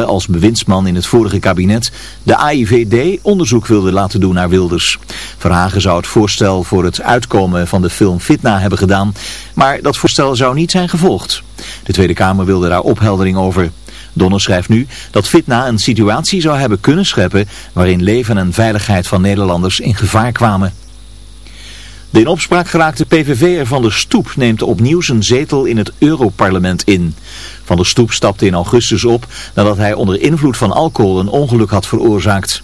als bewindsman in het vorige kabinet de AIVD onderzoek wilde laten doen naar Wilders. Verhagen zou het voorstel voor het uitkomen van de film Fitna hebben gedaan, maar dat voorstel zou niet zijn gevolgd. De Tweede Kamer wilde daar opheldering over. Donner schrijft nu dat Fitna een situatie zou hebben kunnen scheppen waarin leven en veiligheid van Nederlanders in gevaar kwamen. De in opspraak geraakte PVV'er Van der Stoep neemt opnieuw zijn zetel in het Europarlement in. Van der Stoep stapte in augustus op nadat hij onder invloed van alcohol een ongeluk had veroorzaakt.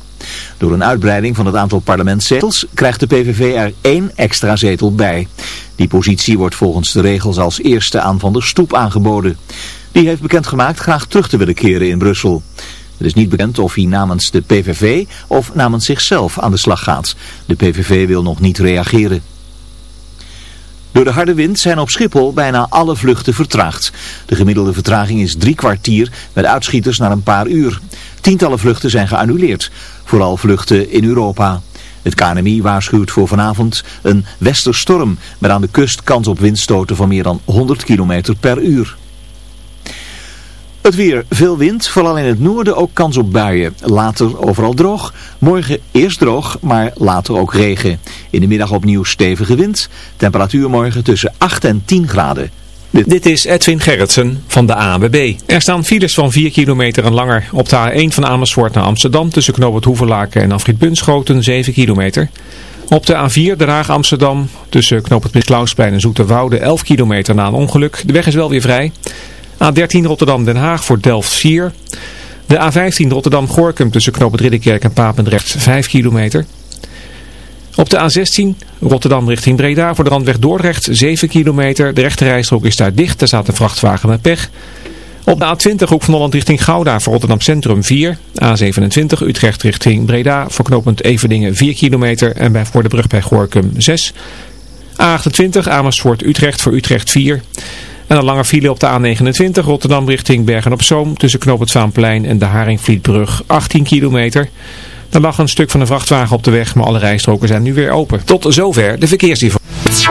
Door een uitbreiding van het aantal parlementszetels krijgt de PVV er één extra zetel bij. Die positie wordt volgens de regels als eerste aan Van der Stoep aangeboden. Die heeft bekendgemaakt graag terug te willen keren in Brussel. Het is niet bekend of hij namens de PVV of namens zichzelf aan de slag gaat. De PVV wil nog niet reageren. Door de harde wind zijn op Schiphol bijna alle vluchten vertraagd. De gemiddelde vertraging is drie kwartier met uitschieters naar een paar uur. Tientallen vluchten zijn geannuleerd, vooral vluchten in Europa. Het KNMI waarschuwt voor vanavond een westerstorm met aan de kust kans op windstoten van meer dan 100 km per uur. Het weer, veel wind, vooral in het noorden ook kans op buien. Later overal droog, morgen eerst droog, maar later ook regen. In de middag opnieuw stevige wind, temperatuur morgen tussen 8 en 10 graden. Dit is Edwin Gerritsen van de ANWB. Er staan files van 4 kilometer en langer. Op de A1 van Amersfoort naar Amsterdam tussen Knoopert Hoeverlaken en Afrit Bunschoten 7 kilometer. Op de A4 Den Haag Amsterdam tussen Knoopert Misklausplein en Zoeterwoude 11 kilometer na een ongeluk. De weg is wel weer vrij. A13 Rotterdam-Den Haag voor Delft 4. De A15 Rotterdam-Gorkum tussen Knoopend Ridderkerk en Papendrecht 5 kilometer. Op de A16 Rotterdam richting Breda voor de randweg Dordrecht 7 kilometer. De rechterrijstrook is daar dicht, er staat een vrachtwagen met pech. Op de A20 Hoek van Holland richting Gouda voor Rotterdam Centrum 4. A27 Utrecht richting Breda voor knooppunt Everdingen 4 kilometer en bij voor de brug bij Gorkum 6. A28 Amersfoort Utrecht voor Utrecht 4. En een lange file op de A29 Rotterdam richting Bergen-op-Zoom tussen Knoop het Vaanplein en de Haringvlietbrug 18 kilometer. Er lag een stuk van een vrachtwagen op de weg, maar alle rijstroken zijn nu weer open. Tot zover de verkeersinformatie.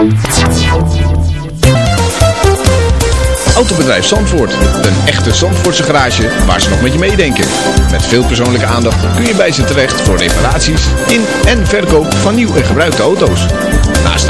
Autobedrijf Zandvoort. Een echte Zandvoortse garage waar ze nog met je meedenken. Met veel persoonlijke aandacht kun je bij ze terecht voor reparaties in en verkoop van nieuw en gebruikte auto's.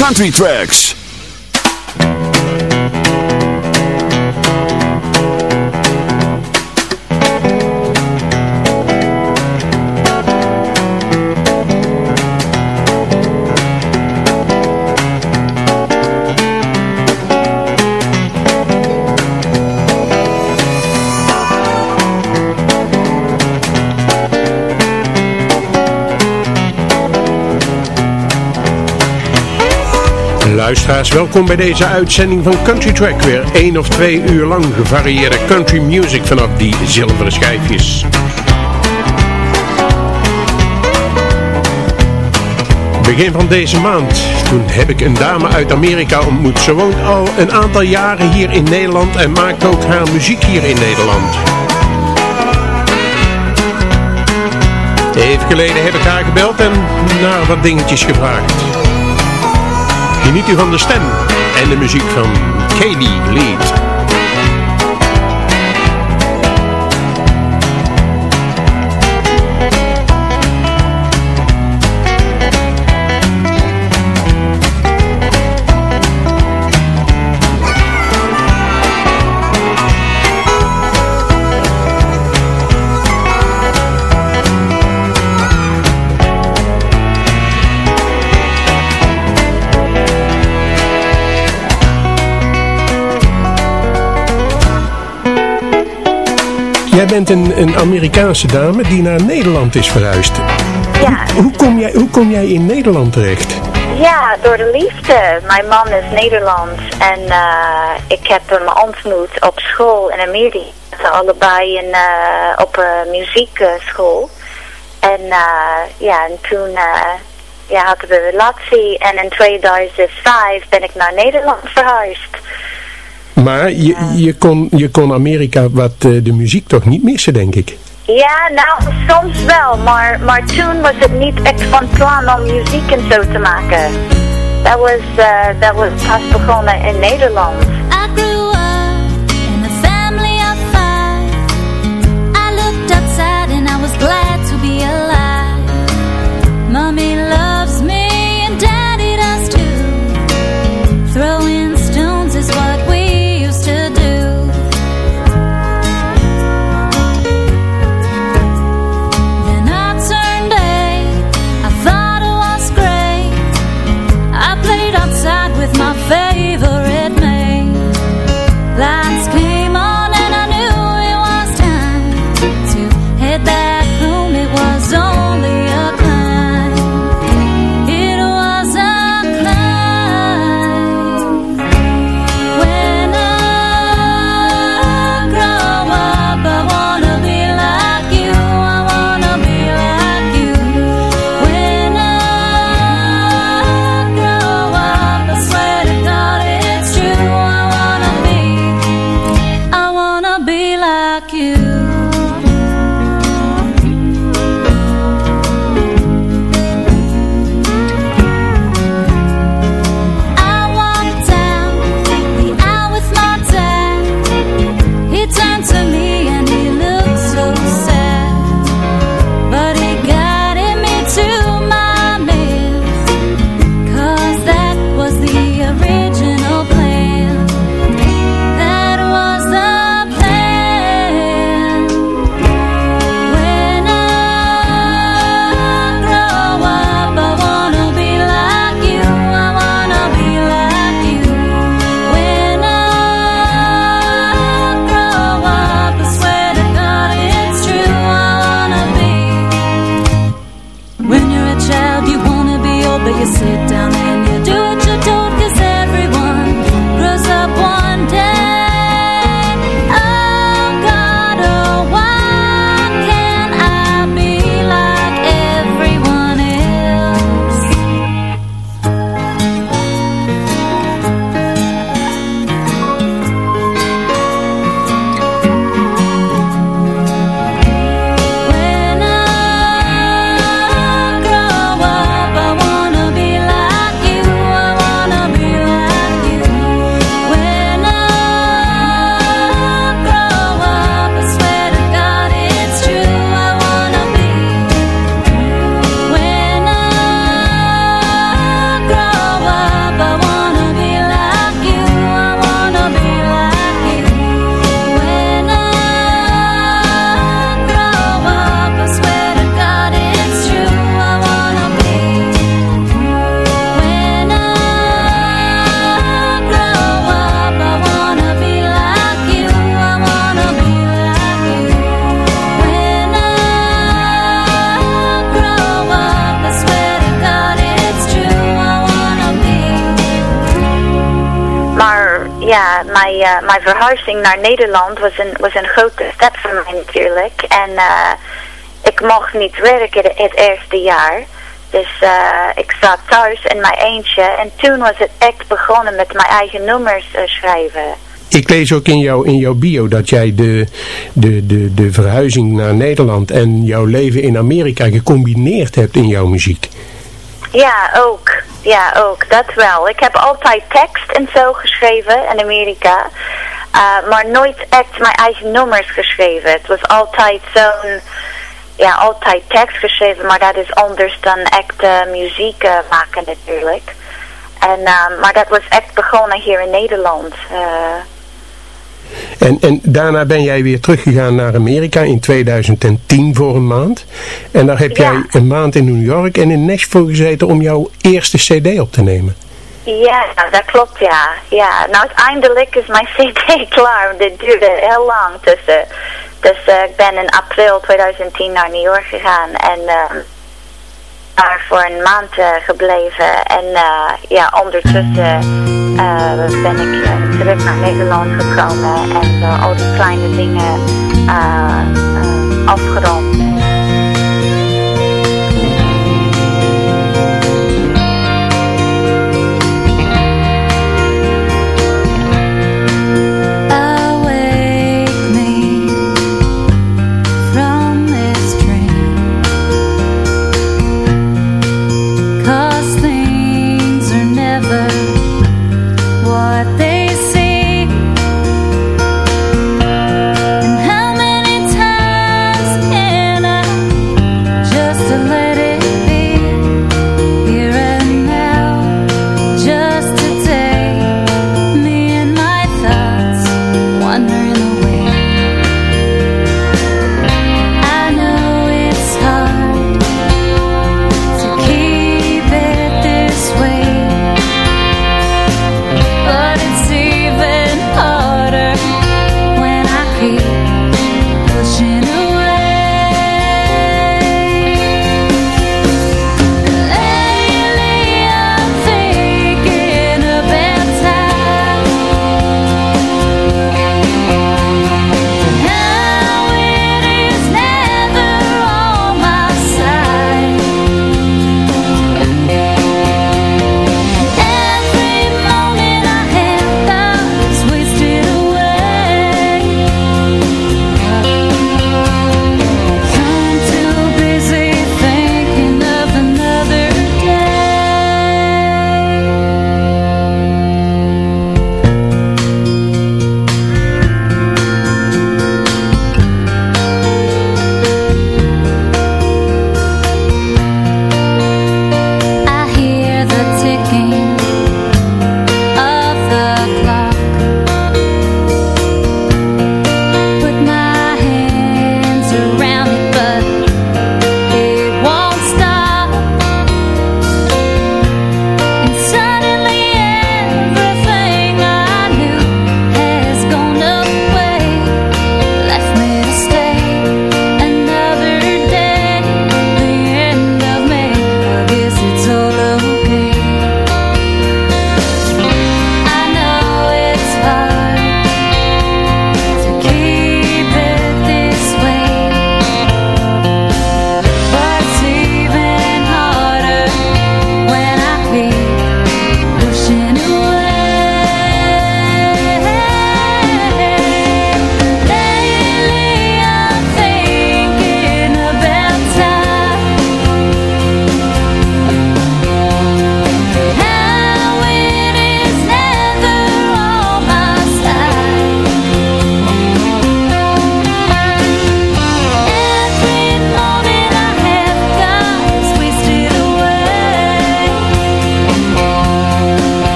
Country Tracks. Luisteraars, welkom bij deze uitzending van Country Track. Weer één of twee uur lang gevarieerde country music vanaf die zilveren schijfjes. Begin van deze maand, toen heb ik een dame uit Amerika ontmoet. Ze woont al een aantal jaren hier in Nederland en maakt ook haar muziek hier in Nederland. Even geleden heb ik haar gebeld en naar wat dingetjes gevraagd. Geniet u van de stem en de muziek van Katie Lead. Jij bent een, een Amerikaanse dame die naar Nederland is verhuisd. Ja. Hoe kom jij, hoe kom jij in Nederland terecht? Ja, door de liefde. Mijn man is Nederlands en uh, ik heb hem ontmoet op school in Amerika. Allebei in, uh, op een muziekschool. En uh, ja, en toen ja, hadden we een relatie en in 2005 ben ik naar Nederland verhuisd. Maar je, je, kon, je kon Amerika wat de muziek toch niet missen, denk ik? Ja, nou, soms wel, maar, maar toen was het niet echt van plan om muziek en zo te maken. Dat was, uh, dat was pas begonnen in Nederland. Naar Nederland was een, was een grote stap voor mij natuurlijk. En uh, ik mocht niet werken het, eerste jaar. Dus uh, ik zat thuis in mijn eentje. En toen was het echt begonnen met mijn eigen nummers schrijven. Ik lees ook in, jou, in jouw bio dat jij de, de, de, de verhuizing naar Nederland en jouw leven in Amerika gecombineerd hebt in jouw muziek. Ja, ook. Ja, ook. Dat wel. Ik heb altijd tekst en zo geschreven in Amerika. Uh, maar nooit echt mijn eigen nummers geschreven. Het was altijd zo'n... Ja, altijd tekst geschreven, maar dat is anders dan echt uh, muziek uh, maken natuurlijk. En, maar dat was echt begonnen hier in Nederland. En, en daarna ben jij weer teruggegaan naar Amerika in 2010 voor een maand. En daar heb Ja. jij een maand in New York en in Nashville gezeten om jouw eerste cd op te nemen. Ja, dat klopt, ja. ja. Nou, uiteindelijk is mijn cd klaar. Dit duurde heel lang tussen Dus eh, ik ben in april 2010 naar New York gegaan en eh, daar voor een maand eh, gebleven. En eh, ja, ondertussen eh, ben ik eh, terug naar Nederland gekomen en eh, al die kleine dingen eh, eh, afgerond.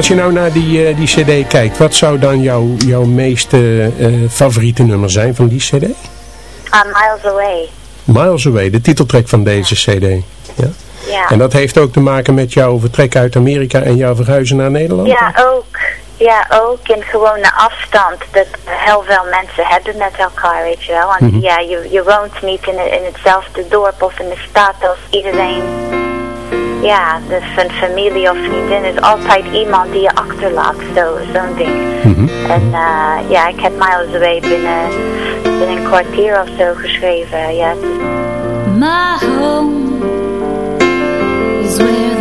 Als je nou naar die, eh, die cd kijkt, wat zou dan jouw, jouw meest eh, favoriete nummer zijn van die cd? Uh, miles away. Miles Away, de titeltrack van deze cd. Ja. Ja. En dat heeft ook te maken met jouw vertrek uit Amerika en jouw verhuizen naar Nederland? Ja, ook. Ja, ook in gewone afstand. Dat heel veel mensen hebben met elkaar, weet je wel. Want Mhm. ja, je, je woont niet in, in hetzelfde dorp of in de stad als iedereen. Ja, dus een familie of vriendin is altijd iemand die je achterlaat, zo, zo'n ding. Mhm. En eh, ja, ik heb Miles Away binnen, binnen een kwartier of zo geschreven. Ja, My home is where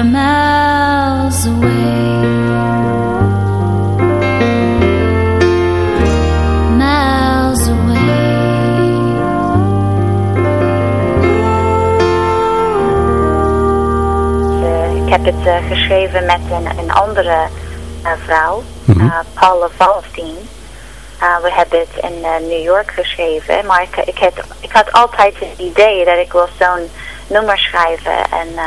are miles away. Miles away. Eh, ik heb het eh, geschreven met een, een andere eh, vrouw, Mhm. eh, Paula Valstein. Eh, we hebben het in New York geschreven, maar ik, ik, had, ik had altijd het idee dat ik wil zo'n nummer schrijven. En eh,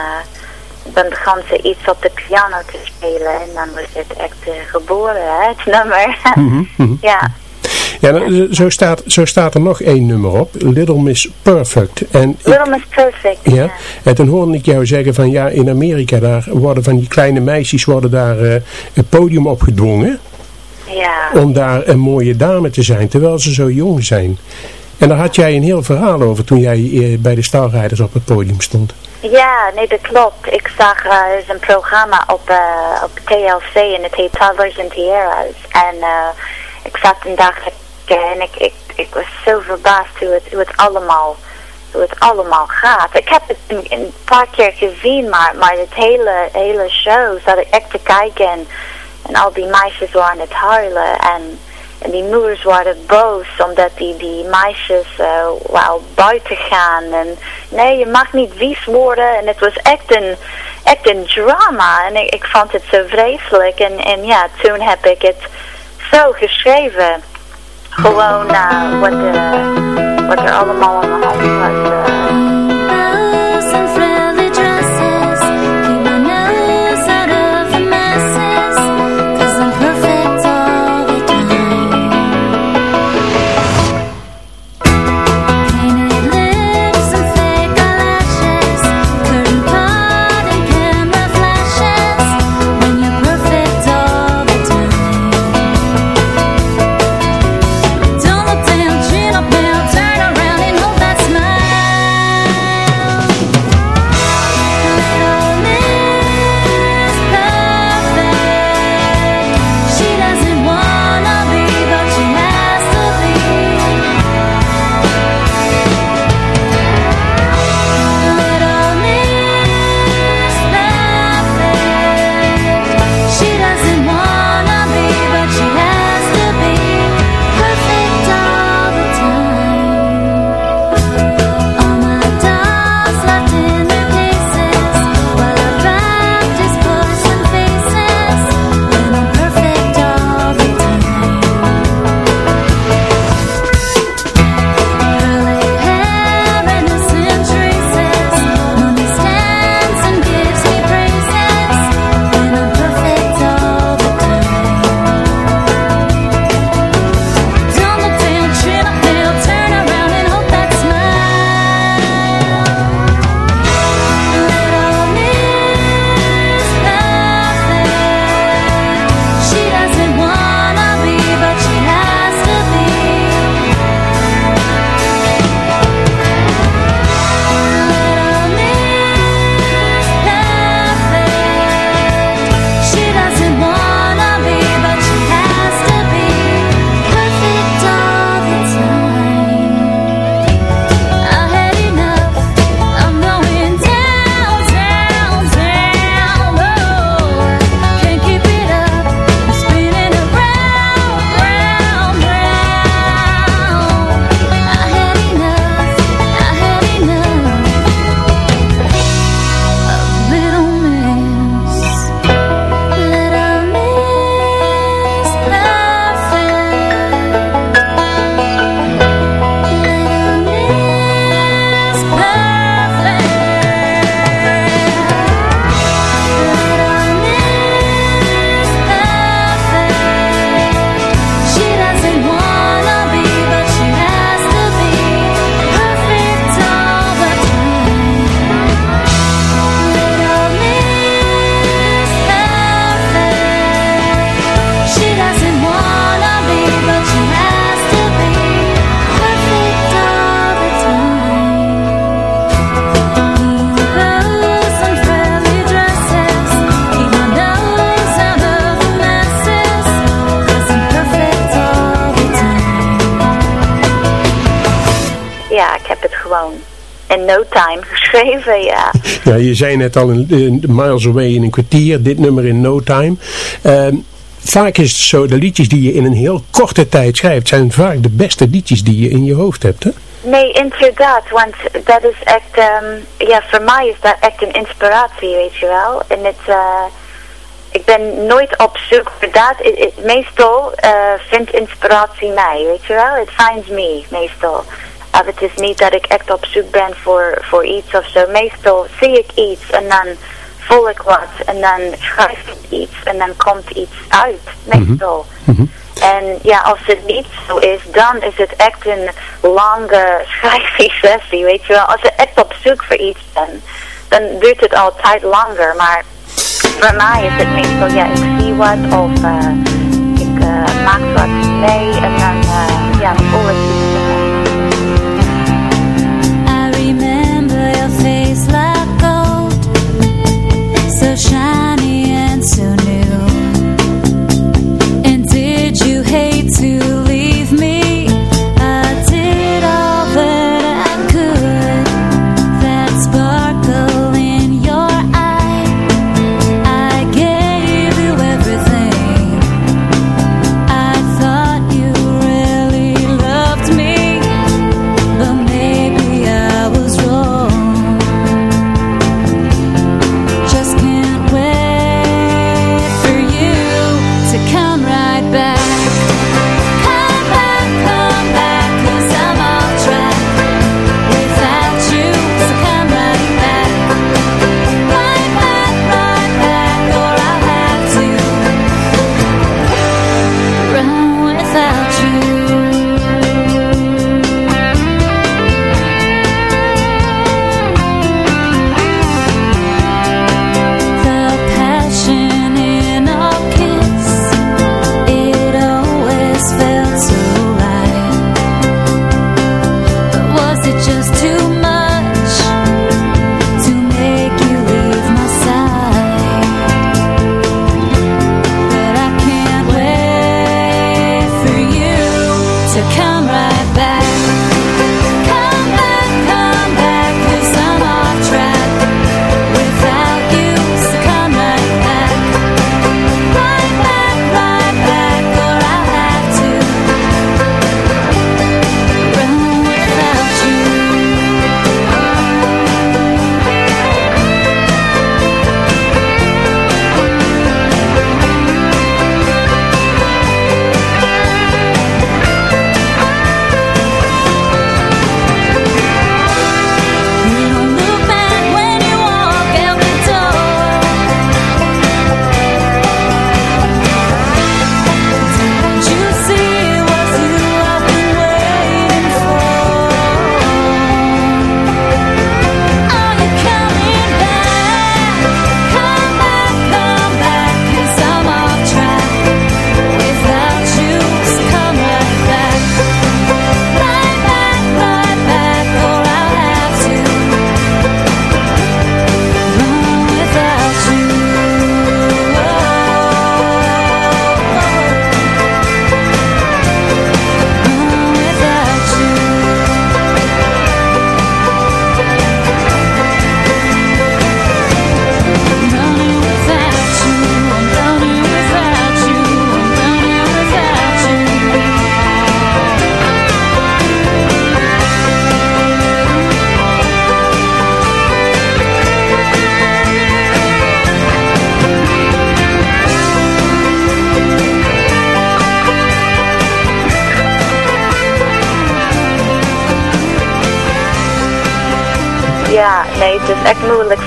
dan begon ze iets op de piano te spelen en dan was het echt eh, geboren, hè, het nummer. Mhm, mhm. ja, Ja, nou, zo, staat, zo staat er nog één nummer op. Little Miss Perfect. En ik- Little Miss Perfect. Ja, en toen hoorde ik jou zeggen van ja, in Amerika daar worden van die kleine meisjes worden daar eh, het podium opgedwongen ja. om daar een mooie dame te zijn, terwijl ze zo jong zijn. En daar had jij een heel verhaal over toen jij eh, bij de Starrijders op het podium stond. Ja, nee, dat klopt. Ik zag, eh, er is een programma op, eh, op TLC en het heet Toddlers and Tiaras. En eh, ik zat een dag en ik, ik, ik was zo verbaasd hoe het, hoe het allemaal hoe het allemaal gaat. Ik heb het een, een paar keer gezien, maar, maar het hele, hele show zat ik echt te kijken en En al die meisjes waren het huilen. En, en die moeders waren boos omdat die, die meisjes uh, wou buiten gaan. En nee, je mag niet wies worden. En het was echt een, echt een drama. En ik, ik vond het zo vreselijk. En, en ja, toen heb ik het zo geschreven. Gewoon uh, wat, uh, wat er allemaal aan de hand was. Geschreven, ja. Ja, je zei net al in, in Miles Away in een kwartier, dit nummer in no time. Uh, vaak is het zo, de liedjes die je in een heel korte tijd schrijft, zijn vaak de beste liedjes die je in je hoofd hebt, hè? Nee, inderdaad, want dat is echt, um, ja, voor mij is dat echt een inspiratie, weet je wel. En het, uh, ik ben nooit op zoek voor dat. meestal uh, vindt inspiratie mij, weet je wel. It finds me, meestal. Uh, het is niet dat ik echt op zoek ben voor, voor iets of zo. Meestal zie ik iets en dan voel ik wat en dan schrijf ik iets en dan komt iets uit. Meestal. Mm En ja, als het niet zo is, dan is het echt een lange schrijfsessie, weet je wel. Als ik echt op zoek voor iets ben, dan duurt het altijd langer. Maar voor mij is het meestal, ja, ik zie wat of uh, ik uh, maak wat mee en dan, uh, ja, voel ik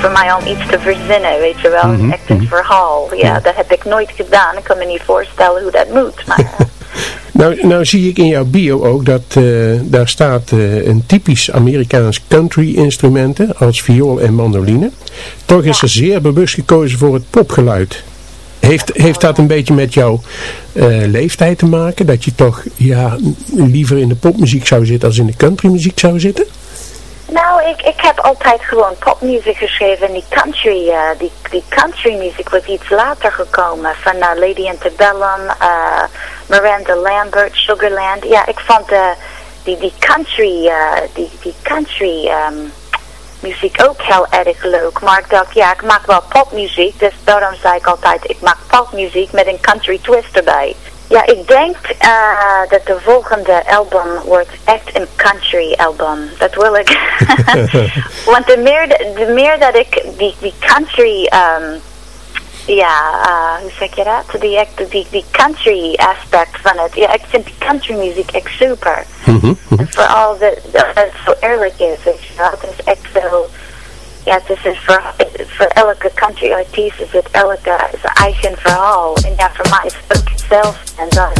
voor mij om iets te verzinnen, weet je wel. Mhm, Echt een verhaal. Ja, dat heb ik nooit gedaan. Ik kan me niet voorstellen hoe dat moet. Maar, eh, Nou, nou zie ik in jouw bio ook dat eh, daar staat eh, een typisch Amerikaans country instrumenten als viool en mandoline. Toch is er zeer bewust gekozen voor het popgeluid. Heeft, heeft dat een beetje met jouw leeftijd te maken? Dat je toch ja, liever in de popmuziek zou zitten als in de countrymuziek zou zitten? Nou, ik, ik heb altijd gewoon popmuziek geschreven en die country, eh, die, die country muziek was iets later gekomen. Van eh, Lady Antebellum, eh Miranda Lambert, Sugarland. Ja, ik vond eh, die, die country, die, die country ehm, muziek ook heel erg leuk. Maar ik dacht, ja, ik maak wel popmuziek, dus daarom zei ik altijd, ik maak popmuziek met een country twist erbij. Ja, ik denk eh, dat de volgende album wordt echt een country album. Dat wil ik. Want de meer, de meer dat ik die, die country, ehm, ja, eh, hoe zeg je dat? Die, die, die country aspect van het. Ja, ik vind die country muziek echt super. En vooral dat dat het zo eerlijk is, weet je wel. Het is echt zo, ja, het is verhaal, voor elke country artiest is het elke zijn eigen verhaal. En ja, voor mij is het ook hetzelfde. En dan,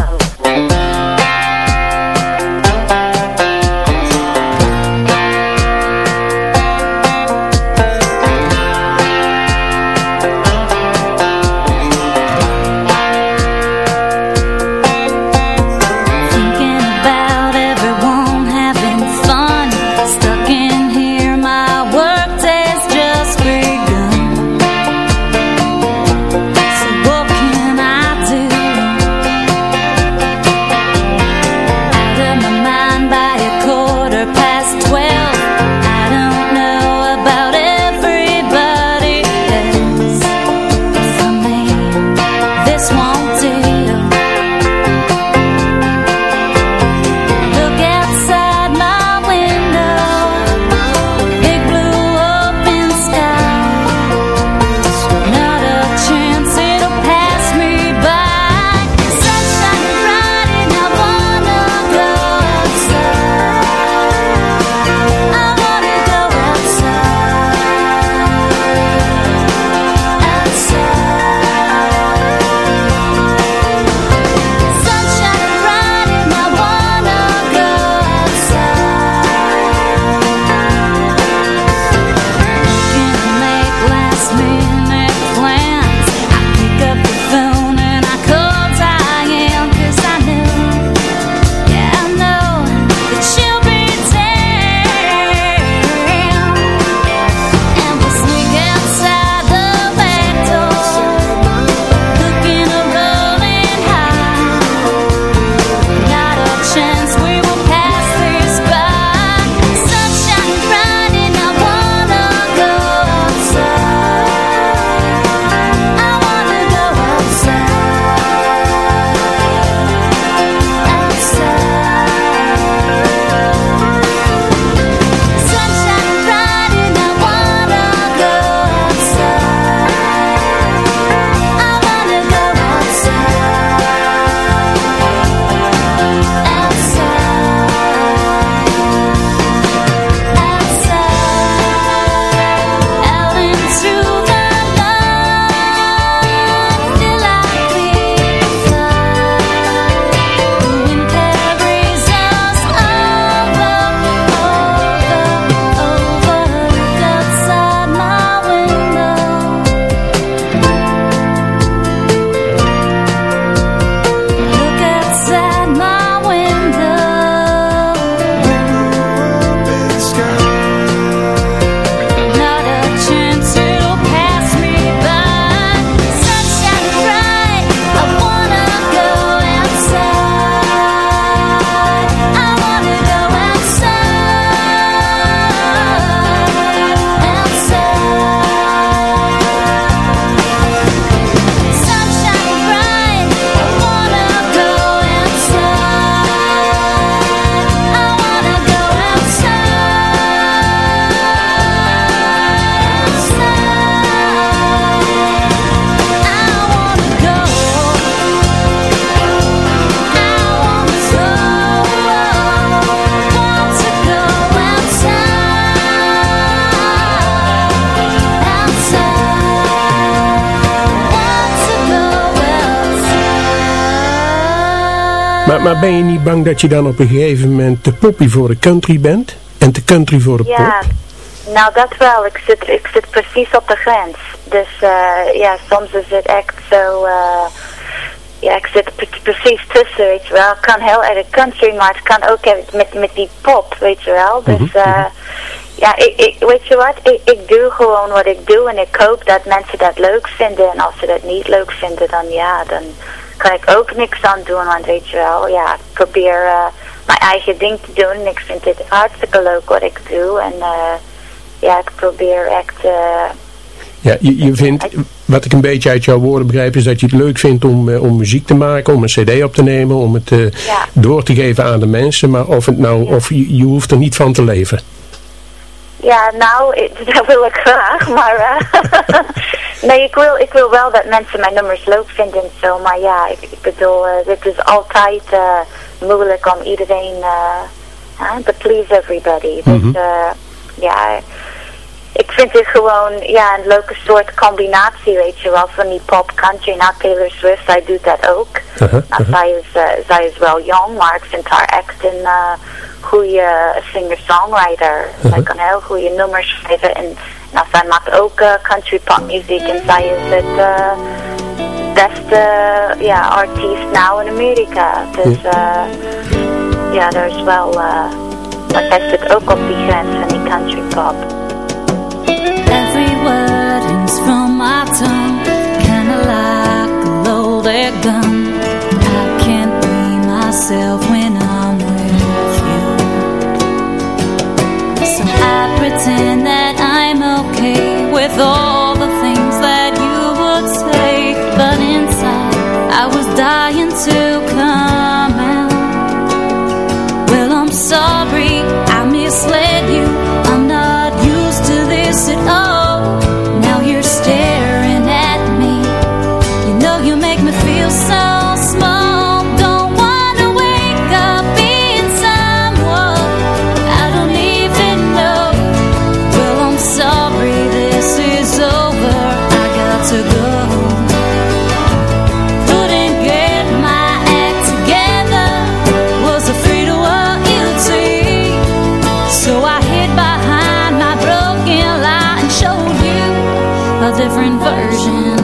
Maar, ben je niet bang dat je dan op een gegeven moment te poppy voor de country bent? En te country voor de Ja, pop? nou dat wel. Ik zit, ik zit precies op de grens. Dus eh, ja, soms is het echt zo... eh, ja, ik zit pre- precies tussen, weet je wel. Het kan heel erg country, maar het kan ook met, met die pop, weet je wel. Dus eh, ja, ik, ik, weet je wat? Ik, ik doe gewoon wat ik doe en ik hoop dat mensen dat leuk vinden. En als ze dat niet leuk vinden, dan ja, dan kan ik ook niks aan doen. Want weet je wel, ja, ik probeer eh, mijn eigen ding te doen. En ik vind het hartstikke leuk wat ik doe. En eh, ja, ik probeer echt... eh, Ja, je, je vindt, wat ik een beetje uit jouw woorden begrijp, is dat je het leuk vindt om, om muziek te maken, om een cd op te nemen, om het Ja. door te geven aan de mensen. Maar of, het nou, of je, je hoeft er niet van te leven. Ja, nou, dat wil ik graag, maar eh, nee, ik wil, ik wil wel dat mensen mijn nummers leuk vinden en zo, maar ja, ik, ik bedoel, eh, het is altijd eh, moeilijk om iedereen uh, to please everybody. Dus eh, ja, ik vind het gewoon ja, een leuke soort combinatie, weet je wel, van die pop country. Nou, Taylor Swift, zij doet dat ook. Uh-huh, Nou, zij, is, eh, zij is wel jong, maar ik vind haar echt een uh, goede singer-songwriter. Zij kan heel goede nummers schrijven en nou, zij maakt ook uh, country pop muziek en zij is het uh, beste ja, artiest nou in Amerika. Dus uh, ja, er is wel, maar zij zit ook op die grens van die country pop. From my tongue, kinda like a loaded gun. I can't be myself when I'm with you. So I pretend that I'm okay with all different version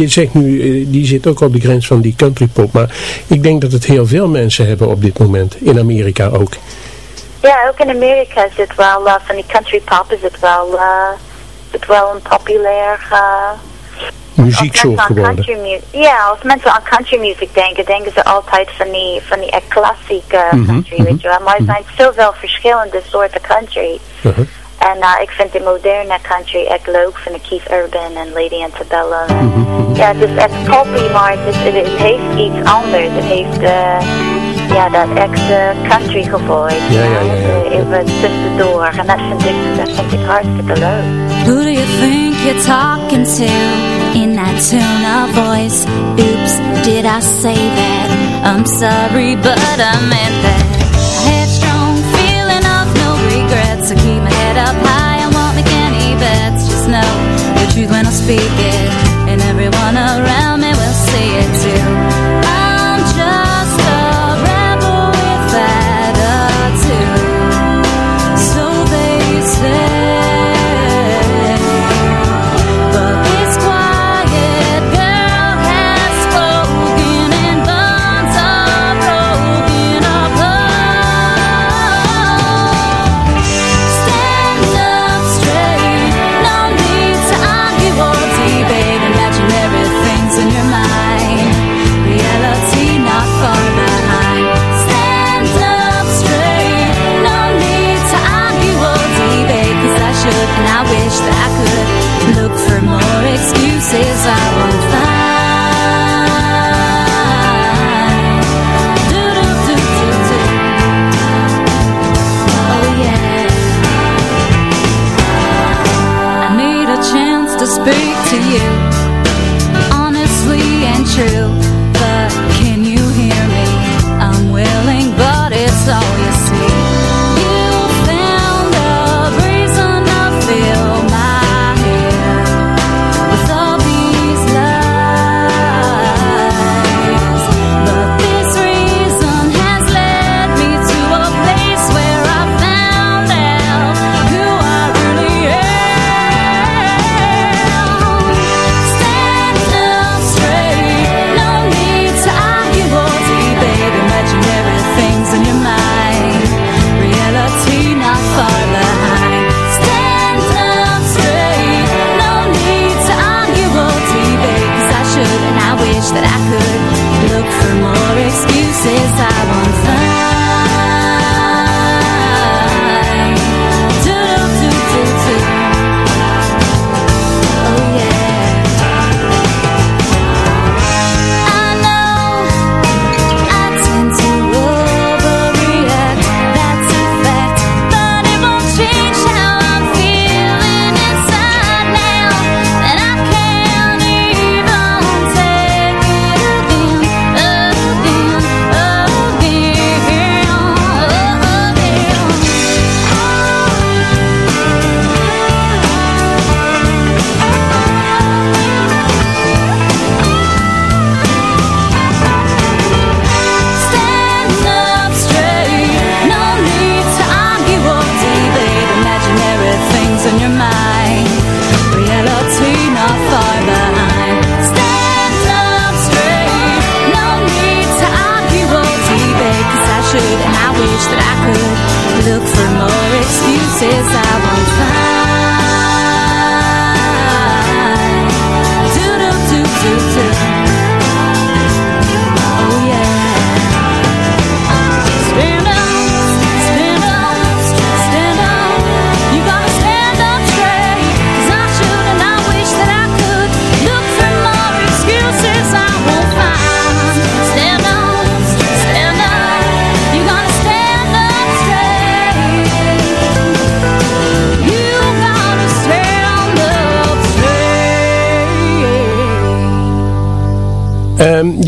je zegt nu, eh, die zit ook op de grens van die country pop. Maar ik denk dat het heel veel mensen hebben op dit moment. In Amerika ook. Ja, ook in Amerika is het wel, eh, van die country pop is het wel, eh, is het wel een populair... eh, Muzieksoort geworden. Ja, als mensen aan country music denken, denken ze altijd van die, van die klassieke Mhm, country, weet je wel. Maar er zijn zoveel verschillende soorten country. Uh-huh. En uh, ik vind de moderne country echt leuk, van de Keith Urban en Lady Antebellum. Mhm, Ja, het is echt poppy, maar het, is, het, heeft iets anders. Het heeft eh, ja, dat echte country gevoel. Ja, ja, ja, ja. Eh, Even tussendoor. En dat vind ik, dat vind ik hartstikke leuk. Who do you think you're talking to in that tone of voice? Oops, did I say that? I'm sorry, but I meant that. speaking, and everyone around.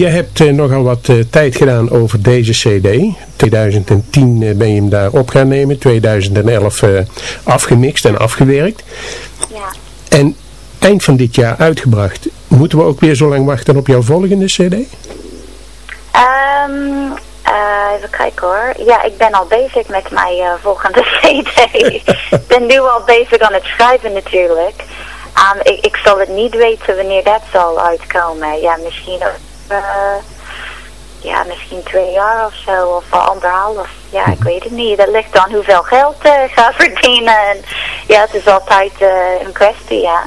Je hebt eh, nogal wat eh, tijd gedaan over deze cd. 2010 eh, ben je hem daar op gaan nemen. 2011 eh, afgemixt en afgewerkt. Ja. En eind van dit jaar uitgebracht. Moeten we ook weer zo lang wachten op jouw volgende cd? Ehm, eh, even kijken hoor. Ja, ik ben al bezig met mijn volgende CD. ik ben nu al bezig aan het schrijven natuurlijk. Um, ik, ik zal het niet weten wanneer dat zal uitkomen. Ja, misschien, uh, ja, misschien twee jaar of zo, of anderhalf. Ja, ik weet het niet. Dat ligt aan hoeveel geld uh, ga verdienen. En, ja, het is altijd uh, een kwestie, ja.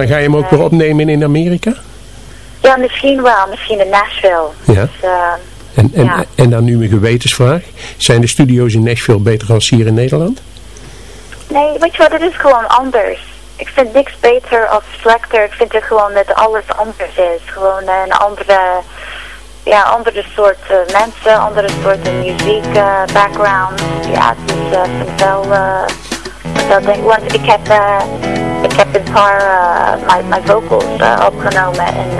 Dan ga je hem ook weer opnemen in Amerika? Ja, misschien wel. Misschien in Nashville. Ja. Dus, uh, en, en, ja. en dan nu een gewetensvraag. Zijn de studio's in Nashville beter dan hier in Nederland? Nee, weet je wat, het is gewoon anders. Ik vind niks beter als Selector. Ik vind het gewoon dat alles anders is. Gewoon een andere, ja, andere soort uh, mensen, andere soorten muziek, uh, background. Ja, het is uh, wel, wel denk, want ik heb, ik heb een paar mijn, mijn vocals opgenomen in,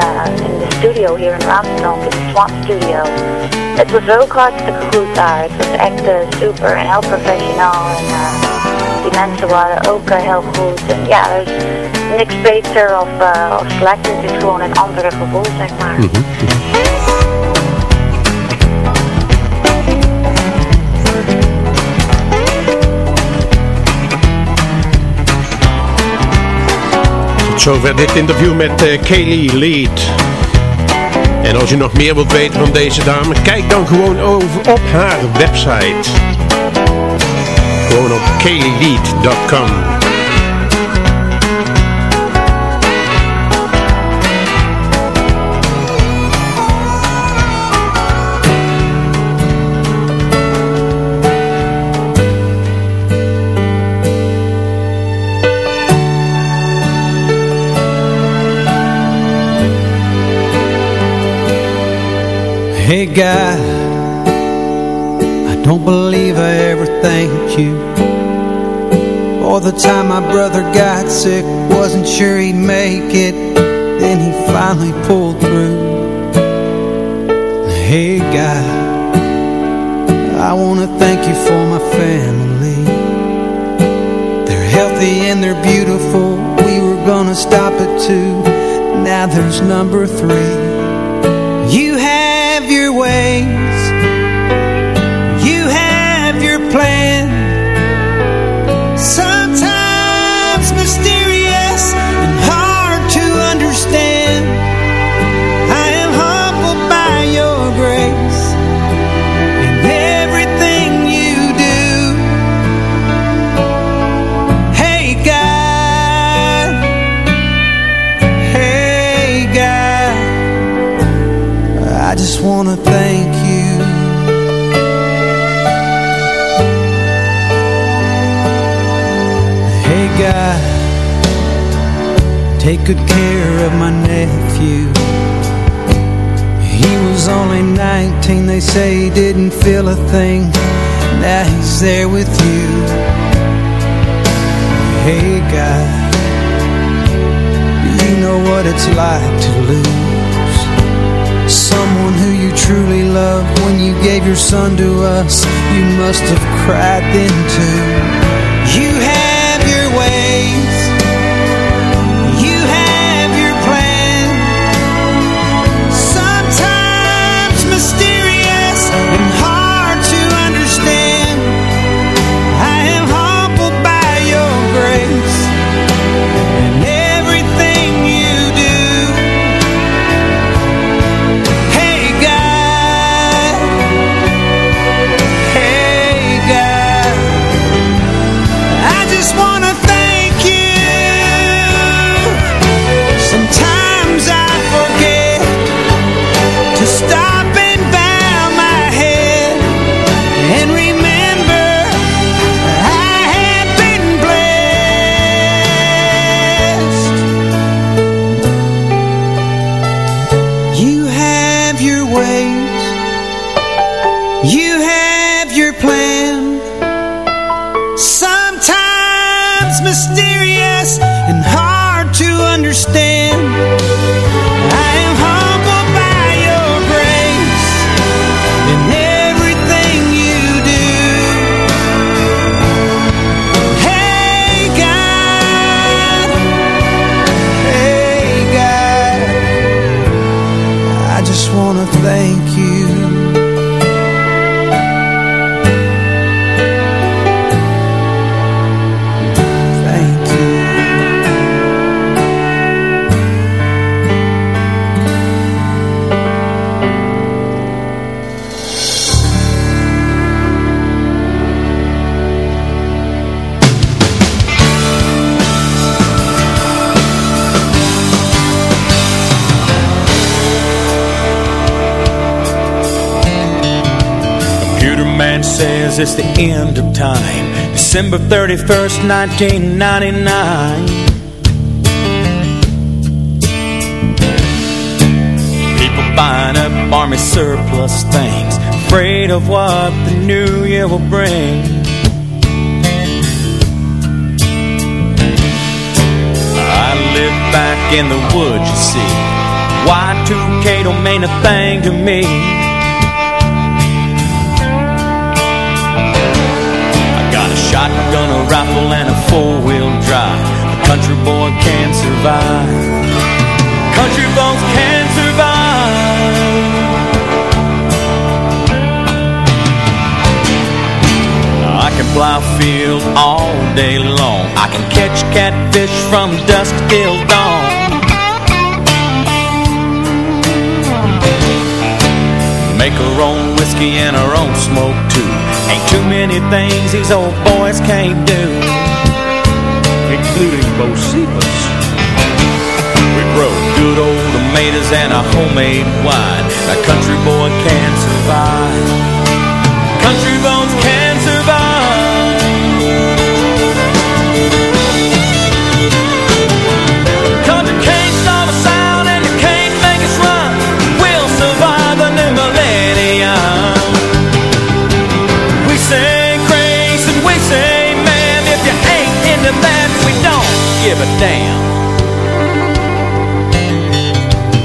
in de studio hier in Amsterdam, in de Swamp Studio. Het was ook hartstikke goed daar. Het was echt super en heel professioneel. En, die mensen waren ook heel goed. En ja, er is niks beter of, uh, of slechter. Het is gewoon een andere gevoel, zeg maar. -hmm. Zover dit interview met uh, Kaylee Lead. En als je nog meer wilt weten van deze dame, kijk dan gewoon over op haar website. Gewoon op kayleelead.com. Hey God, I don't believe I ever thanked you. For the time my brother got sick, wasn't sure he'd make it. Then he finally pulled through. Hey God, I want to thank you for my family. They're healthy and they're beautiful. We were gonna stop at two. Now there's number three Take good care of my nephew. He was only 19 They say he didn't feel a thing. Now he's there with you. Hey God You know what it's like to lose Someone who you truly love. When you gave your son to us You must have cried then too. You says it's the end of time. December 31st, 1999. People buying up army surplus things, afraid of what the new year will bring. I live back in the woods, you see. Y2K don't mean a thing to me. Shotgun, a rifle, and a four-wheel drive. A country boy can survive. Country boys can survive. I can plow field all day long. I can catch catfish from dusk till dawn Make our own whiskey and our own smoke too Ain't too many things these old boys can't do. Including Bocephus. We grow good old tomatoes and a homemade wine. A country boy can survive. Country bones can give a damn.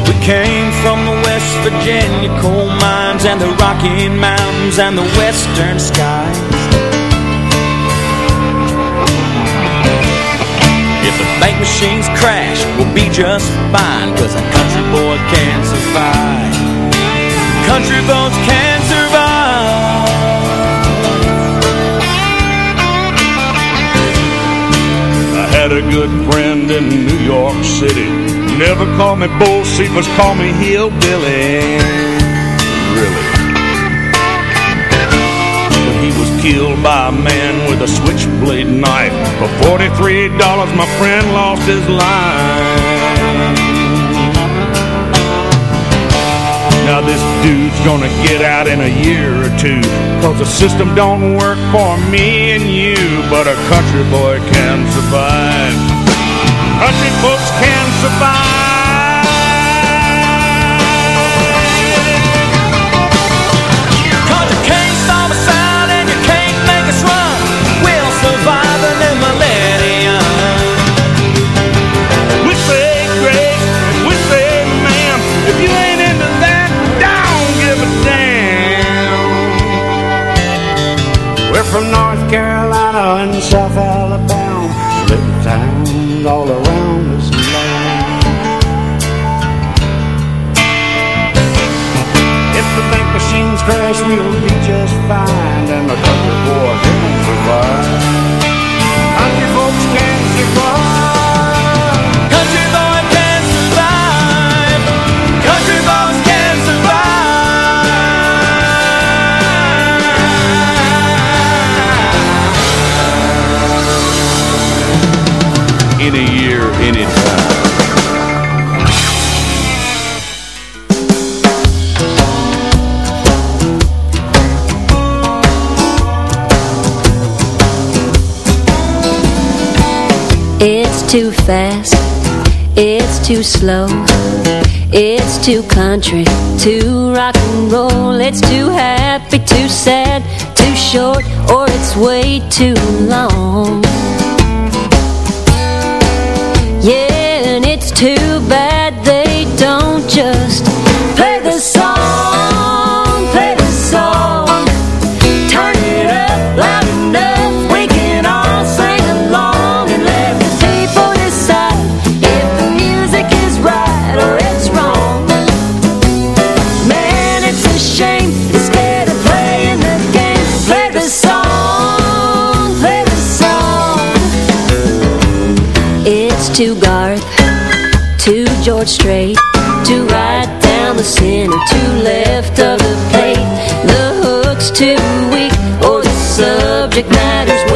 We came from the West Virginia coal mines And the Rocky Mountains and the western skies. If the bank machines crash, we'll be just fine Cause a country boy can survive. Country boys can good friend in New York City. Never call me Bocephus, called me Hillbilly. Really. But he was killed by a man with a switchblade knife. For $43, my friend lost his life. Now this dude's gonna get out in a year or two. Cause the system don't work for me and you But a country boy can survive. Country folks can survive from North Carolina and South Alabama. Little towns all around us If the bank machines crash, we'll be just fine. And the country boy can survive too fast, it's too slow It's too country, too rock and roll It's too happy, too sad, too short Or it's way too long Too Garth Too George Strait to right down the center to left of the plate The hook's too weak Or the subject matter's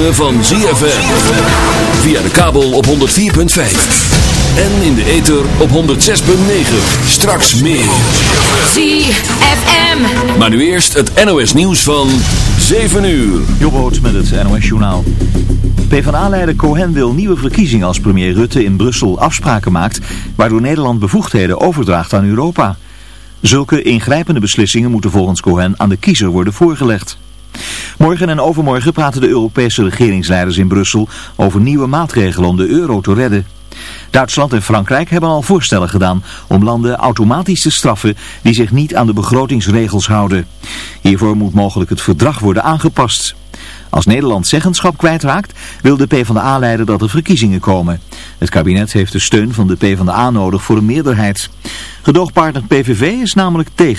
ritme van ZFM. Via de kabel op 104.5. En in de ether op 106.9. Straks meer. ZFM. Maar nu eerst het NOS nieuws van 7 uur. Jobboot met het NOS Journaal. PvdA-leider Cohen wil nieuwe verkiezingen als premier Rutte in Brussel afspraken maakt... waardoor Nederland bevoegdheden overdraagt aan Europa. Zulke ingrijpende beslissingen moeten volgens Cohen aan de kiezer worden voorgelegd. Morgen en overmorgen praten de Europese regeringsleiders in Brussel over nieuwe maatregelen om de euro te redden. Duitsland en Frankrijk hebben al voorstellen gedaan om landen automatisch te straffen die zich niet aan de begrotingsregels houden. Hiervoor moet mogelijk het verdrag worden aangepast. Als Nederland zeggenschap kwijtraakt, wil de PvdA-leider dat er verkiezingen komen. Het kabinet heeft de steun van de PvdA nodig voor een meerderheid. Gedoogpartner PVV is namelijk tegen.